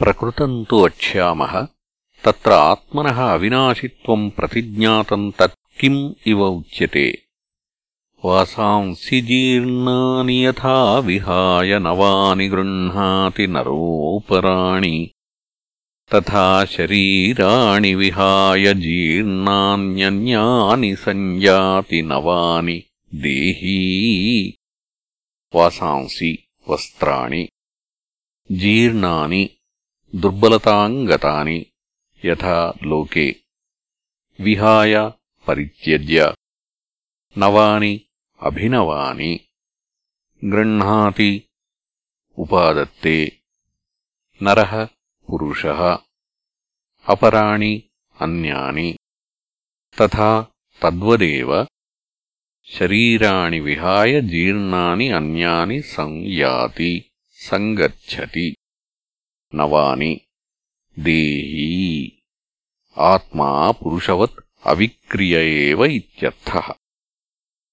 प्रकृतम् तु वक्ष्यामः तत्र आत्मनः अविनाशित्वम् प्रतिज्ञातम् तत् किम् इव उच्यते। वासांसि जीर्णानि यथा विहाय नवानि गृह्णाति नरोपराणि तथा शरीराणि विहाय जीर्णान्यन्यानि सञ्जाति नवानि देही। वासांसि वस्त्राणि जीर्णानि दुर्बलताम् गतानि यथा लोके। विहाय परित्यज्य। नवानि अभिनवानि। गृह्णाति उपादत्ते। नरः पुरुषः। अपराणि अन्यानि। तथा तद्वदेव। शरीराणि विहाय जीर्णानि अन्यानि संयाति सङ्गच्छति నవాని దేహీ ఆత్మా పురుషవత్ అవిక్రియ ఏవ ఇత్యర్థః.